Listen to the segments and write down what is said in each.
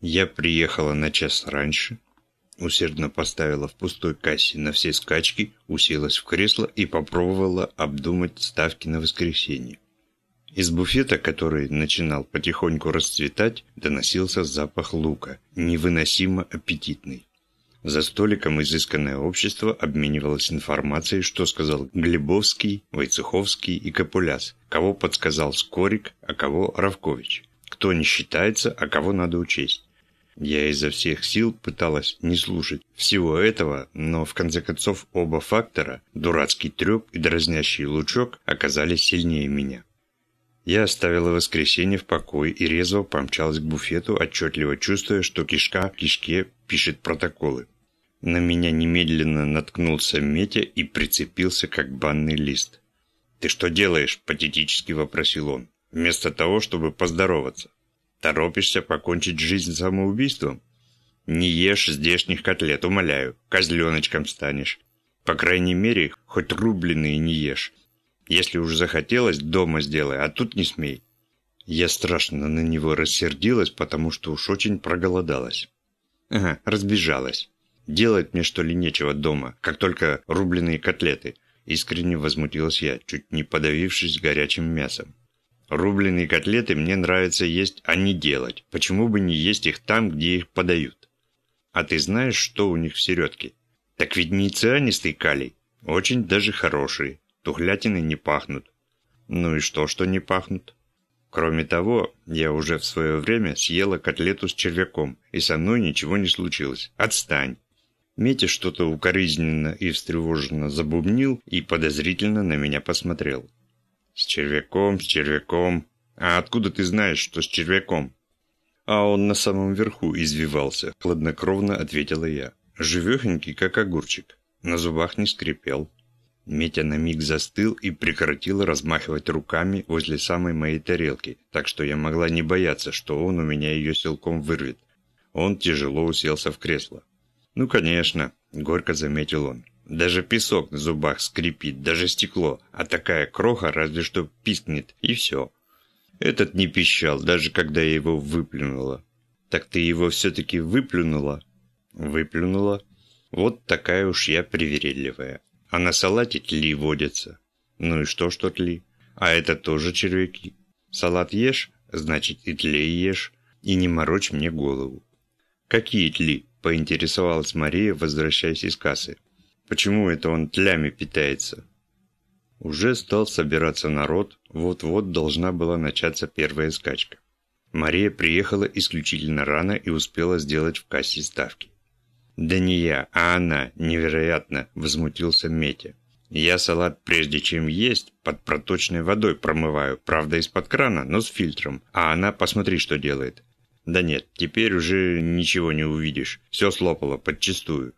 Я приехала на час раньше, усердно поставила в пустой кассе на все скачки, уселась в кресло и попробовала обдумать ставки на воскресенье. Из буфета, который начинал потихоньку расцветать, доносился запах лука, невыносимо аппетитный. За столиком изысканное общество обменивалось информацией, что сказал Глебовский, Войцеховский и Капуляс, кого подсказал Скорик, а кого Равкович, кто не считается, а кого надо учесть. Я изо всех сил пыталась не слушать всего этого, но в конце концов оба фактора, дурацкий треп и дразнящий лучок, оказались сильнее меня. Я оставила воскресенье в покое и резво помчалась к буфету, отчетливо чувствуя, что кишка в кишке пишет протоколы. На меня немедленно наткнулся Метя и прицепился, как банный лист. «Ты что делаешь?» – патетически вопросил он. «Вместо того, чтобы поздороваться». Торопишься покончить жизнь самоубийством? Не ешь здешних котлет, умоляю, козленочком станешь. По крайней мере, хоть рубленые не ешь. Если уж захотелось, дома сделай, а тут не смей. Я страшно на него рассердилась, потому что уж очень проголодалась. Ага, разбежалась. Делать мне что ли нечего дома, как только рубленые котлеты. Искренне возмутилась я, чуть не подавившись горячим мясом. Рубленые котлеты мне нравится есть, а не делать. Почему бы не есть их там, где их подают? А ты знаешь, что у них в середке? Так ведь не цианистый калий. Очень даже хорошие. Тухлятины не пахнут. Ну и что, что не пахнут? Кроме того, я уже в свое время съела котлету с червяком, и со мной ничего не случилось. Отстань. Митя что-то укоризненно и встревоженно забубнил и подозрительно на меня посмотрел. «С червяком, с червяком. А откуда ты знаешь, что с червяком?» «А он на самом верху извивался», — хладнокровно ответила я. Живехенький, как огурчик. На зубах не скрипел. Метя на миг застыл и прекратил размахивать руками возле самой моей тарелки, так что я могла не бояться, что он у меня ее силком вырвет. Он тяжело уселся в кресло. «Ну, конечно», — горько заметил он. Даже песок на зубах скрипит, даже стекло, а такая кроха разве что пискнет, и все. Этот не пищал, даже когда я его выплюнула. Так ты его все-таки выплюнула? Выплюнула. Вот такая уж я привередливая. А на салате тли водятся. Ну и что, что тли? А это тоже червяки. Салат ешь, значит и тлей ешь. И не морочь мне голову. Какие тли? Поинтересовалась Мария, возвращаясь из кассы. Почему это он тлями питается? Уже стал собираться народ, вот-вот должна была начаться первая скачка. Мария приехала исключительно рано и успела сделать в кассе ставки. «Да не я, а она, невероятно!» – возмутился Метя. «Я салат, прежде чем есть, под проточной водой промываю, правда из-под крана, но с фильтром, а она, посмотри, что делает». «Да нет, теперь уже ничего не увидишь, все слопало подчистую.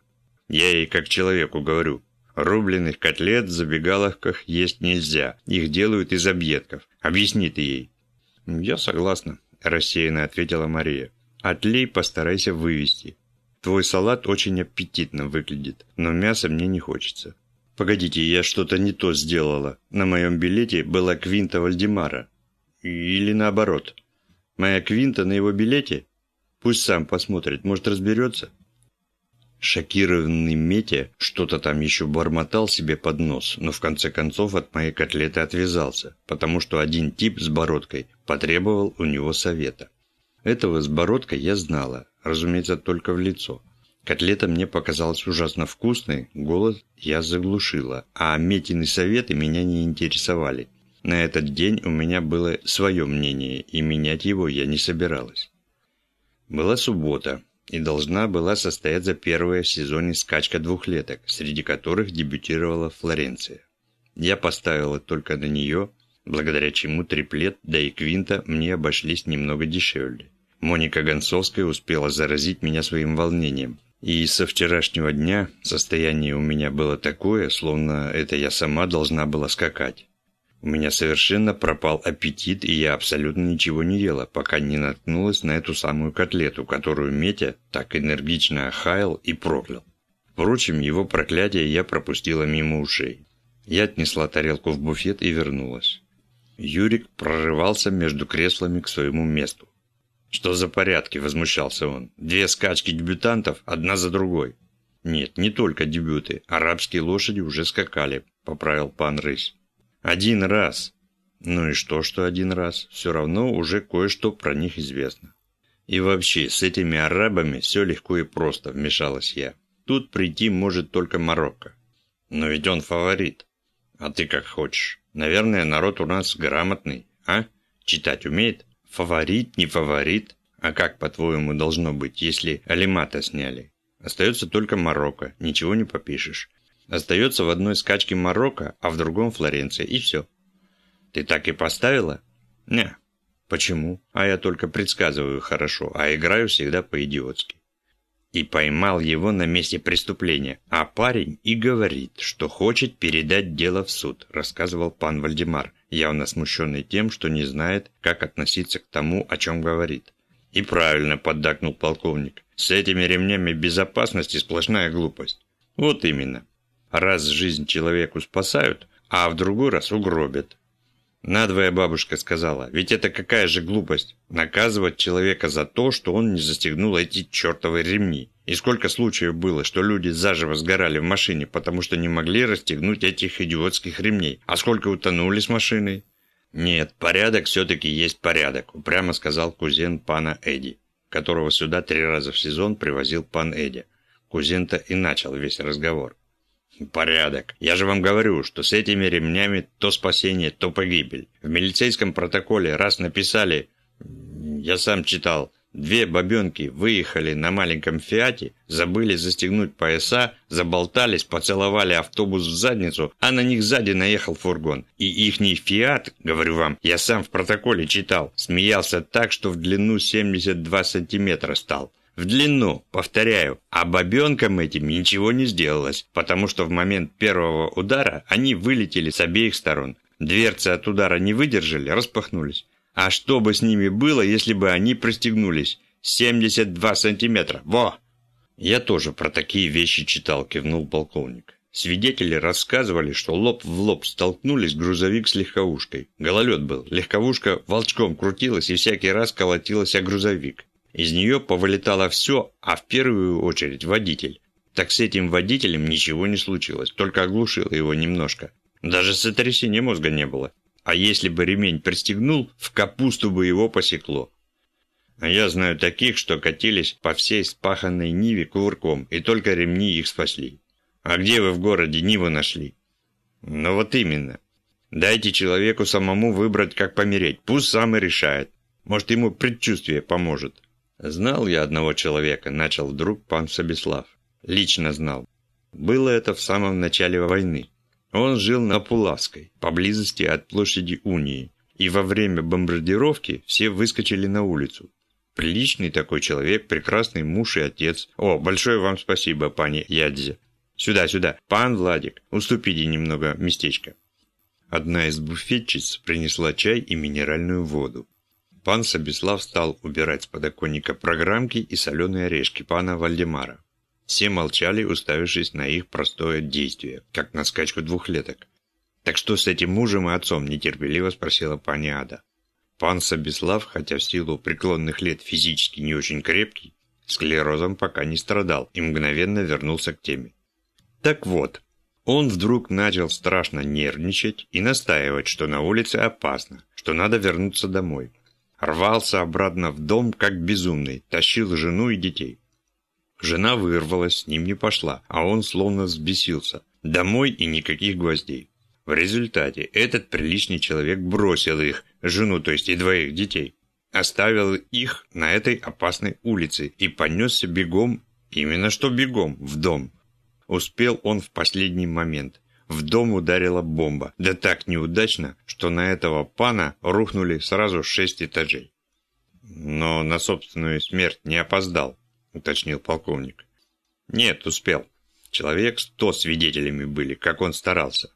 Я ей как человеку говорю. Рубленых котлет в забегаловках есть нельзя. Их делают из объедков. Объясни ты ей. Я согласна, рассеянно ответила Мария. Отлей постарайся вывести. Твой салат очень аппетитно выглядит, но мяса мне не хочется. Погодите, я что-то не то сделала. На моем билете была квинта Вальдемара. Или наоборот. Моя квинта на его билете? Пусть сам посмотрит, может разберется. Шокированный Метя что-то там еще бормотал себе под нос, но в конце концов от моей котлеты отвязался, потому что один тип с бородкой потребовал у него совета. Этого с бородкой я знала, разумеется, только в лицо. Котлета мне показалась ужасно вкусной, голод я заглушила, а Метины советы меня не интересовали. На этот день у меня было свое мнение, и менять его я не собиралась. Была суббота, и должна была состояться первая в сезоне скачка двухлеток, среди которых дебютировала Флоренция. Я поставила только на нее, благодаря чему триплет, да и квинта мне обошлись немного дешевле. Моника Гонцовская успела заразить меня своим волнением. И со вчерашнего дня состояние у меня было такое, словно это я сама должна была скакать. У меня совершенно пропал аппетит, и я абсолютно ничего не ела, пока не наткнулась на эту самую котлету, которую Метя так энергично хаял и проклял. Впрочем, его проклятие я пропустила мимо ушей. Я отнесла тарелку в буфет и вернулась. Юрик прорывался между креслами к своему месту. «Что за порядки?» – возмущался он. «Две скачки дебютантов, одна за другой». «Нет, не только дебюты. Арабские лошади уже скакали», – поправил пан Рысь. «Один раз». «Ну и что, что один раз? Все равно уже кое-что про них известно». «И вообще, с этими арабами все легко и просто», – вмешалась я. «Тут прийти может только Марокко». «Но ведь он фаворит». «А ты как хочешь. Наверное, народ у нас грамотный, а? Читать умеет?» Фаворит, не фаворит? А как, по-твоему, должно быть, если Алимата сняли? Остается только Марокко, ничего не попишешь. Остается в одной скачке Марокко, а в другом Флоренция, и все. Ты так и поставила? Не. Почему? А я только предсказываю хорошо, а играю всегда по-идиотски. И поймал его на месте преступления, а парень и говорит, что хочет передать дело в суд, рассказывал пан Вальдемар, явно смущенный тем, что не знает, как относиться к тому, о чем говорит. «И правильно», – поддакнул полковник. «С этими ремнями безопасности сплошная глупость». «Вот именно. Раз жизнь человеку спасают, а в другой раз угробят. Надвоя бабушка сказала, ведь это какая же глупость, наказывать человека за то, что он не застегнул эти чертовы ремни. И сколько случаев было, что люди заживо сгорали в машине, потому что не могли расстегнуть этих идиотских ремней. А сколько утонули с машиной? Нет, порядок все-таки есть порядок, упрямо сказал кузен пана Эдди, которого сюда три раза в сезон привозил пан Эдди. Кузен-то и начал весь разговор. Порядок. Я же вам говорю, что с этими ремнями то спасение, то погибель. В милицейском протоколе раз написали, я сам читал, две бабенки выехали на маленьком фиате, забыли застегнуть пояса, заболтались, поцеловали автобус в задницу, а на них сзади наехал фургон. И ихний фиат, говорю вам, я сам в протоколе читал, смеялся так, что в длину 72 сантиметра стал в длину, повторяю, а бабенкам этим ничего не сделалось, потому что в момент первого удара они вылетели с обеих сторон. Дверцы от удара не выдержали, распахнулись. А что бы с ними было, если бы они пристегнулись? 72 сантиметра. Во! Я тоже про такие вещи читал, кивнул полковник. Свидетели рассказывали, что лоб в лоб столкнулись грузовик с легковушкой. Гололед был. Легковушка волчком крутилась и всякий раз колотилась о грузовик. Из нее повылетало все, а в первую очередь водитель. Так с этим водителем ничего не случилось, только оглушило его немножко. Даже сотрясения мозга не было. А если бы ремень пристегнул, в капусту бы его посекло. А я знаю таких, что катились по всей спаханной Ниве кувырком, и только ремни их спасли. А где вы в городе Ниву нашли? Ну вот именно. Дайте человеку самому выбрать, как помереть, пусть сам и решает. Может, ему предчувствие поможет. «Знал я одного человека», – начал вдруг пан Собеслав. «Лично знал. Было это в самом начале войны. Он жил на Пулавской, поблизости от площади Унии, и во время бомбардировки все выскочили на улицу. Приличный такой человек, прекрасный муж и отец. О, большое вам спасибо, пани Ядзе. Сюда, сюда. Пан Владик, уступите немного местечко». Одна из буфетчиц принесла чай и минеральную воду. Пан Собеслав стал убирать с подоконника программки и соленые орешки пана Вальдемара. Все молчали, уставившись на их простое действие, как на скачку двухлеток. «Так что с этим мужем и отцом?» – нетерпеливо спросила пани Ада. Пан Собеслав, хотя в силу преклонных лет физически не очень крепкий, склерозом пока не страдал и мгновенно вернулся к теме. Так вот, он вдруг начал страшно нервничать и настаивать, что на улице опасно, что надо вернуться домой. Рвался обратно в дом, как безумный, тащил жену и детей. Жена вырвалась, с ним не пошла, а он словно взбесился. Домой и никаких гвоздей. В результате этот приличный человек бросил их, жену, то есть и двоих детей. Оставил их на этой опасной улице и понесся бегом, именно что бегом, в дом. Успел он в последний момент. В дом ударила бомба, да так неудачно, что на этого пана рухнули сразу шесть этажей. Но на собственную смерть не опоздал, уточнил полковник. Нет, успел. Человек сто свидетелями были, как он старался.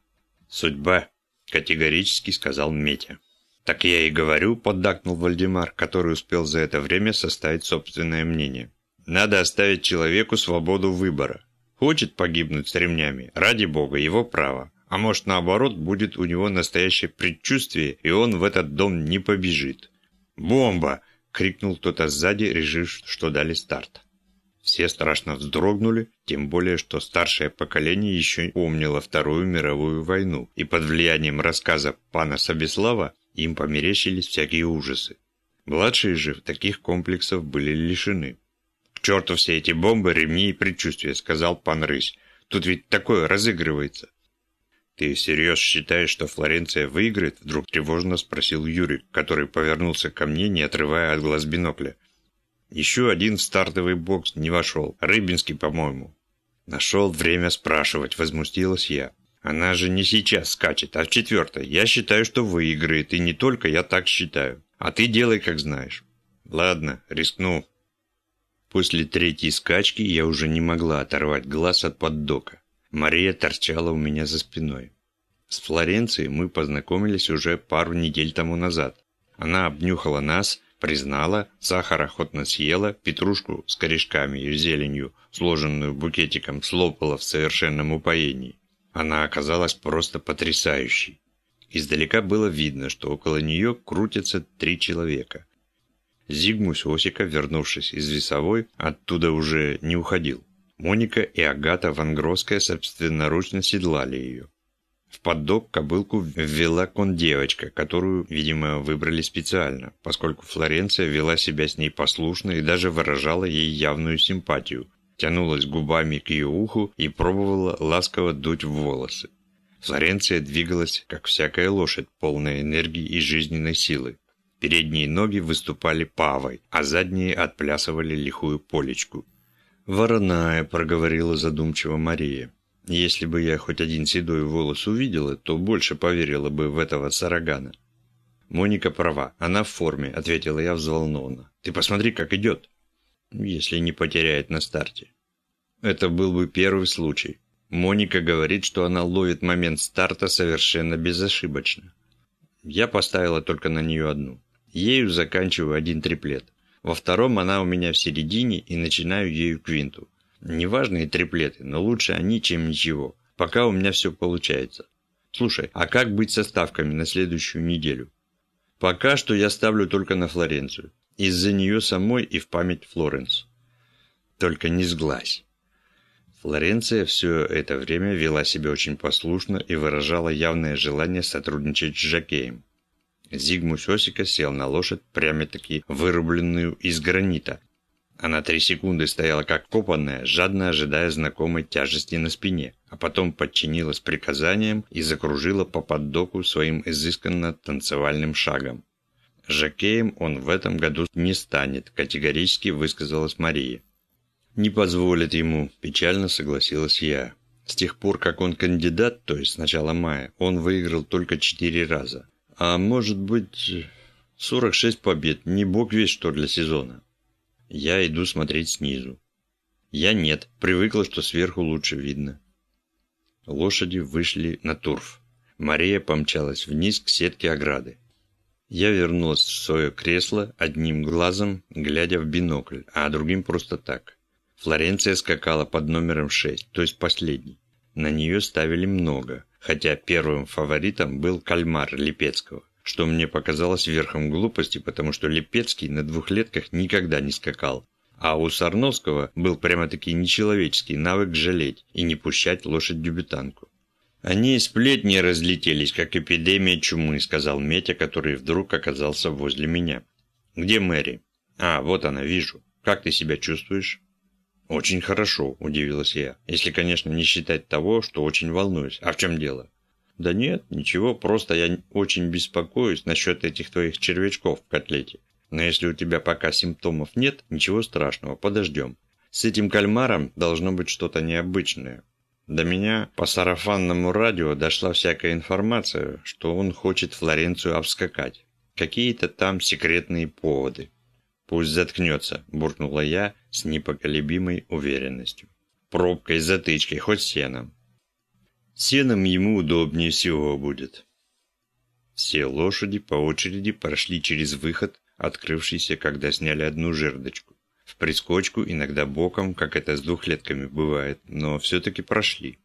Судьба, категорически сказал Метя. Так я и говорю, поддакнул Вальдемар, который успел за это время составить собственное мнение. Надо оставить человеку свободу выбора. Хочет погибнуть с ремнями, ради бога, его право. А может наоборот, будет у него настоящее предчувствие, и он в этот дом не побежит. «Бомба!» – крикнул кто-то сзади, решив, что дали старт. Все страшно вздрогнули, тем более, что старшее поколение еще помнило Вторую мировую войну, и под влиянием рассказа пана Собеслава им померещились всякие ужасы. Младшие же таких комплексов были лишены. «К черту все эти бомбы, ремни и предчувствия», — сказал пан Рысь. «Тут ведь такое разыгрывается». «Ты всерьез считаешь, что Флоренция выиграет?» — вдруг тревожно спросил Юрий, который повернулся ко мне, не отрывая от глаз бинокля. Еще один в стартовый бокс не вошел. Рыбинский, по-моему. Нашел время спрашивать, возмутилась я. Она же не сейчас скачет, а в четвертой. Я считаю, что выиграет, и не только я так считаю. А ты делай, как знаешь. Ладно, рискну. После третьей скачки я уже не могла оторвать глаз от поддока. Мария торчала у меня за спиной. С Флоренцией мы познакомились уже пару недель тому назад. Она обнюхала нас, Признала, сахар охотно съела, петрушку с корешками и зеленью, сложенную букетиком, слопала в совершенном упоении. Она оказалась просто потрясающей. Издалека было видно, что около нее крутятся три человека. Зигмус Осика, вернувшись из весовой, оттуда уже не уходил. Моника и Агата Вангровская собственноручно седлали ее. В поддок кобылку ввела кон-девочка, которую, видимо, выбрали специально, поскольку Флоренция вела себя с ней послушно и даже выражала ей явную симпатию, тянулась губами к ее уху и пробовала ласково дуть в волосы. Флоренция двигалась, как всякая лошадь, полная энергии и жизненной силы. Передние ноги выступали павой, а задние отплясывали лихую полечку. «Вороная», — проговорила задумчиво Мария. Если бы я хоть один седой волос увидела, то больше поверила бы в этого сарагана. Моника права, она в форме, ответила я взволнованно. Ты посмотри, как идет. Если не потеряет на старте. Это был бы первый случай. Моника говорит, что она ловит момент старта совершенно безошибочно. Я поставила только на нее одну. Ею заканчиваю один триплет. Во втором она у меня в середине и начинаю ею квинту. Неважные триплеты, но лучше они, чем ничего. Пока у меня все получается. Слушай, а как быть со ставками на следующую неделю? Пока что я ставлю только на Флоренцию. Из-за нее самой и в память Флоренс. Только не сглазь. Флоренция все это время вела себя очень послушно и выражала явное желание сотрудничать с Жакеем. Зигмус Осика сел на лошадь, прямо-таки вырубленную из гранита, она три секунды стояла как копанная, жадно ожидая знакомой тяжести на спине, а потом подчинилась приказаниям и закружила по поддоку своим изысканно танцевальным шагом. Жакеем он в этом году не станет, категорически высказалась Мария. «Не позволит ему», – печально согласилась я. С тех пор, как он кандидат, то есть с начала мая, он выиграл только четыре раза. А может быть, 46 побед, не бог весь что для сезона. Я иду смотреть снизу. Я нет, привыкла, что сверху лучше видно. Лошади вышли на турф. Мария помчалась вниз к сетке ограды. Я вернулась в свое кресло, одним глазом, глядя в бинокль, а другим просто так. Флоренция скакала под номером 6, то есть последний. На нее ставили много, хотя первым фаворитом был кальмар Липецкого что мне показалось верхом глупости, потому что Липецкий на двухлетках никогда не скакал. А у Сарновского был прямо-таки нечеловеческий навык жалеть и не пущать лошадь-дебютанку. «Они сплетни разлетелись, как эпидемия чумы», — сказал Метя, который вдруг оказался возле меня. «Где Мэри?» «А, вот она, вижу. Как ты себя чувствуешь?» «Очень хорошо», — удивилась я. «Если, конечно, не считать того, что очень волнуюсь. А в чем дело?» Да нет, ничего, просто я очень беспокоюсь насчет этих твоих червячков в котлете. Но если у тебя пока симптомов нет, ничего страшного, подождем. С этим кальмаром должно быть что-то необычное. До меня по сарафанному радио дошла всякая информация, что он хочет Флоренцию обскакать. Какие-то там секретные поводы. «Пусть заткнется», – буркнула я с непоколебимой уверенностью. «Пробкой, затычкой, хоть сеном. Сеном ему удобнее всего будет. Все лошади по очереди прошли через выход, открывшийся, когда сняли одну жердочку. В прискочку, иногда боком, как это с двухлетками бывает, но все-таки прошли.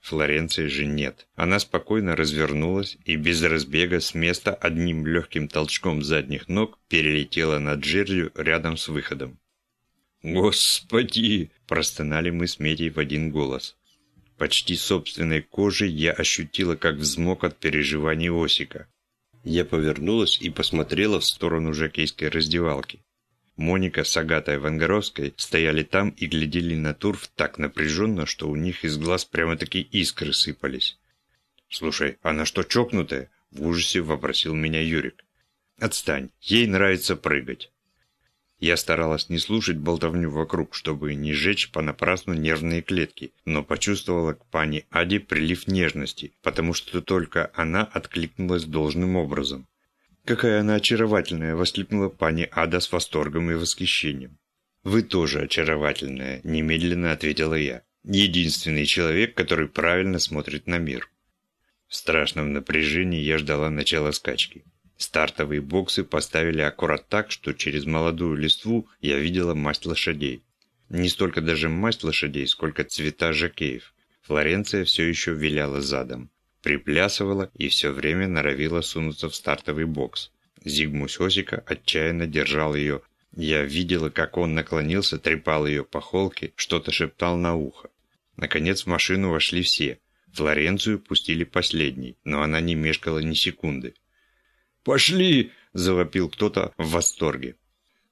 Флоренции же нет. Она спокойно развернулась и без разбега с места одним легким толчком задних ног перелетела над жердью рядом с выходом. «Господи!» – простонали мы с Медей в один голос. Почти собственной кожей я ощутила, как взмок от переживаний Осика. Я повернулась и посмотрела в сторону жакейской раздевалки. Моника с Агатой Вангаровской стояли там и глядели на Турф так напряженно, что у них из глаз прямо-таки искры сыпались. «Слушай, она что, чокнутая?» – в ужасе вопросил меня Юрик. «Отстань, ей нравится прыгать». Я старалась не слушать болтовню вокруг, чтобы не сжечь понапрасну нервные клетки, но почувствовала к пани Аде прилив нежности, потому что только она откликнулась должным образом. «Какая она очаровательная!» – воскликнула пани Ада с восторгом и восхищением. «Вы тоже очаровательная», – немедленно ответила я. «Единственный человек, который правильно смотрит на мир». В страшном напряжении я ждала начала скачки. Стартовые боксы поставили аккурат так, что через молодую листву я видела масть лошадей. Не столько даже масть лошадей, сколько цвета жакеев. Флоренция все еще виляла задом приплясывала и все время норовила сунуться в стартовый бокс. Зигмусь Осика отчаянно держал ее. Я видела, как он наклонился, трепал ее по холке, что-то шептал на ухо. Наконец в машину вошли все. Флоренцию пустили последней, но она не мешкала ни секунды. «Пошли!» – завопил кто-то в восторге.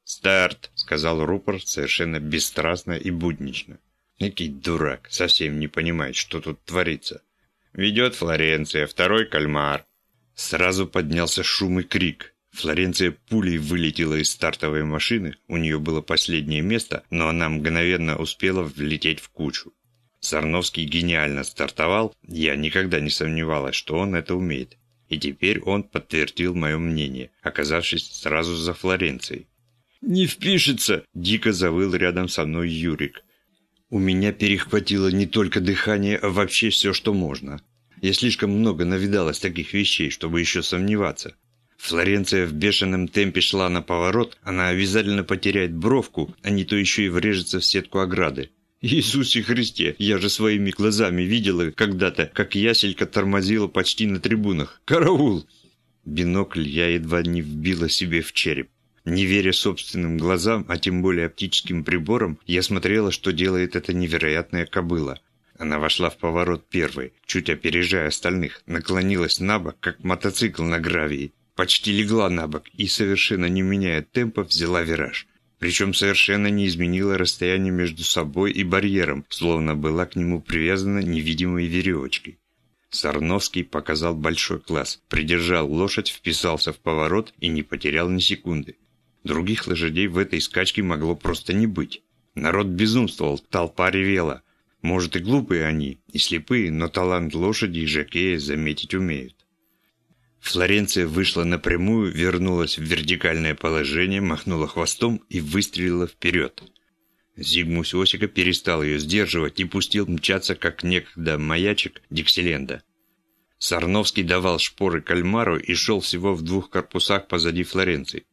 «Старт!» – сказал рупор совершенно бесстрастно и буднично. Некий дурак, совсем не понимает, что тут творится. Ведет Флоренция, второй кальмар. Сразу поднялся шум и крик. Флоренция пулей вылетела из стартовой машины, у нее было последнее место, но она мгновенно успела влететь в кучу. Сарновский гениально стартовал, я никогда не сомневалась, что он это умеет. И теперь он подтвердил мое мнение, оказавшись сразу за Флоренцией. «Не впишется!» – дико завыл рядом со мной Юрик. У меня перехватило не только дыхание, а вообще все, что можно. Я слишком много навидалась таких вещей, чтобы еще сомневаться. Флоренция в бешеном темпе шла на поворот, она обязательно потеряет бровку, а не то еще и врежется в сетку ограды. Иисусе Христе, я же своими глазами видела когда-то, как яселька тормозила почти на трибунах. Караул! Бинокль я едва не вбила себе в череп. Не веря собственным глазам, а тем более оптическим приборам, я смотрела, что делает эта невероятная кобыла. Она вошла в поворот первой, чуть опережая остальных, наклонилась на бок, как мотоцикл на гравии, почти легла на бок и, совершенно не меняя темпа, взяла вираж. Причем совершенно не изменила расстояние между собой и барьером, словно была к нему привязана невидимой веревочкой. Сарновский показал большой класс, придержал лошадь, вписался в поворот и не потерял ни секунды. Других лошадей в этой скачке могло просто не быть. Народ безумствовал, толпа ревела. Может и глупые они, и слепые, но талант лошади и жакея заметить умеют. Флоренция вышла напрямую, вернулась в вертикальное положение, махнула хвостом и выстрелила вперед. Зигмус Осика перестал ее сдерживать и пустил мчаться, как некогда маячик Дикселенда. Сарновский давал шпоры кальмару и шел всего в двух корпусах позади Флоренции.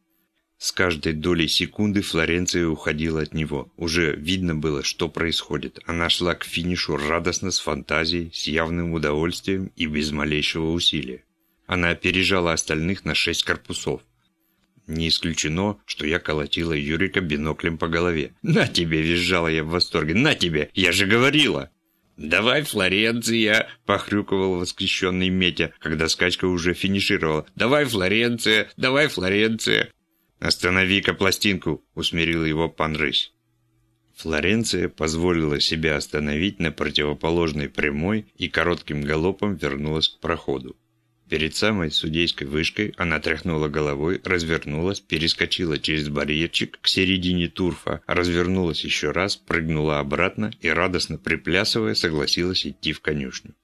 С каждой долей секунды Флоренция уходила от него. Уже видно было, что происходит. Она шла к финишу радостно, с фантазией, с явным удовольствием и без малейшего усилия. Она опережала остальных на шесть корпусов. Не исключено, что я колотила Юрика биноклем по голове. «На тебе!» – визжала я в восторге. «На тебе! Я же говорила!» «Давай, Флоренция!» – похрюковал восхищенный Метя, когда скачка уже финишировала. «Давай, Флоренция! Давай, Флоренция!» «Останови-ка пластинку!» – усмирил его пан Рысь. Флоренция позволила себя остановить на противоположной прямой и коротким галопом вернулась к проходу. Перед самой судейской вышкой она тряхнула головой, развернулась, перескочила через барьерчик к середине турфа, развернулась еще раз, прыгнула обратно и, радостно приплясывая, согласилась идти в конюшню.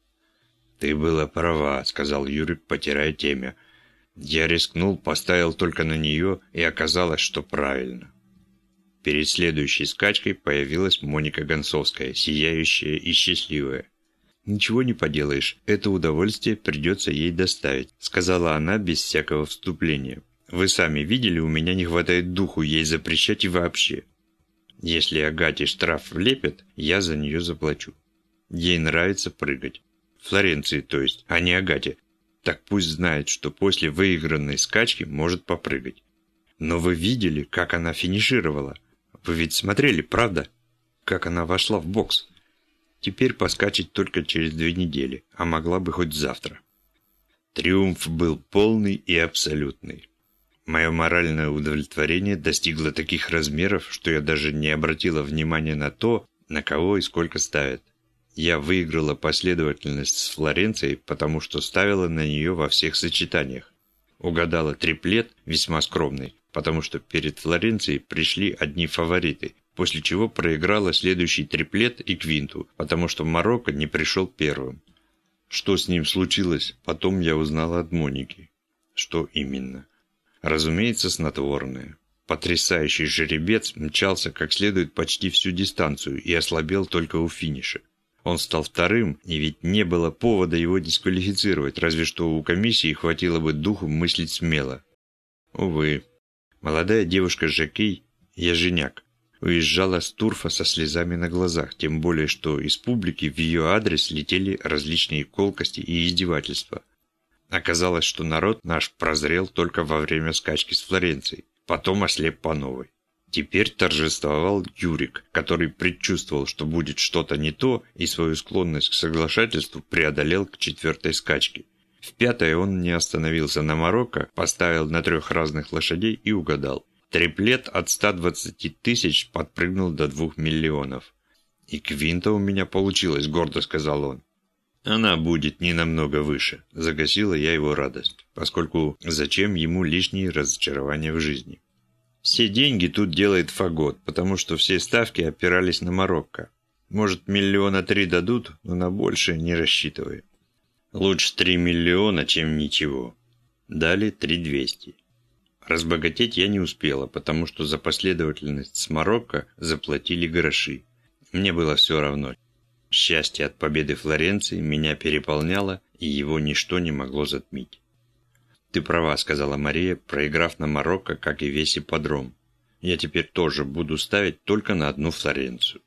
«Ты была права», — сказал Юрик, потирая темя. Я рискнул, поставил только на нее, и оказалось, что правильно. Перед следующей скачкой появилась Моника Гонцовская, сияющая и счастливая. «Ничего не поделаешь, это удовольствие придется ей доставить», сказала она без всякого вступления. «Вы сами видели, у меня не хватает духу ей запрещать и вообще. Если Агате штраф влепят, я за нее заплачу». Ей нравится прыгать. Флоренции, то есть, а не Агате. Так пусть знает, что после выигранной скачки может попрыгать. Но вы видели, как она финишировала? Вы ведь смотрели, правда? Как она вошла в бокс? Теперь поскачет только через две недели, а могла бы хоть завтра. Триумф был полный и абсолютный. Мое моральное удовлетворение достигло таких размеров, что я даже не обратила внимания на то, на кого и сколько ставят. Я выиграла последовательность с Флоренцией, потому что ставила на нее во всех сочетаниях. Угадала триплет, весьма скромный, потому что перед Флоренцией пришли одни фавориты, после чего проиграла следующий триплет и квинту, потому что Марокко не пришел первым. Что с ним случилось, потом я узнала от Моники. Что именно? Разумеется, снотворное. Потрясающий жеребец мчался как следует почти всю дистанцию и ослабел только у финиша. Он стал вторым, и ведь не было повода его дисквалифицировать, разве что у комиссии хватило бы духу мыслить смело. Увы, молодая девушка Жакей, Яженяк, уезжала с турфа со слезами на глазах, тем более что из публики в ее адрес летели различные колкости и издевательства. Оказалось, что народ наш прозрел только во время скачки с Флоренцией, потом ослеп по новой. Теперь торжествовал Юрик, который предчувствовал, что будет что-то не то, и свою склонность к соглашательству преодолел к четвертой скачке. В пятой он не остановился на Марокко, поставил на трех разных лошадей и угадал. Триплет от 120 тысяч подпрыгнул до 2 миллионов. «И квинта у меня получилось», — гордо сказал он. «Она будет не намного выше», – загасила я его радость, поскольку зачем ему лишние разочарования в жизни. Все деньги тут делает Фагот, потому что все ставки опирались на Марокко. Может, миллиона три дадут, но на большее не рассчитывай. Лучше три миллиона, чем ничего. Дали три двести. Разбогатеть я не успела, потому что за последовательность с Марокко заплатили гроши. Мне было все равно. Счастье от победы Флоренции меня переполняло, и его ничто не могло затмить. «Ты права», — сказала Мария, проиграв на Марокко, как и весь ипподром. «Я теперь тоже буду ставить только на одну Флоренцию».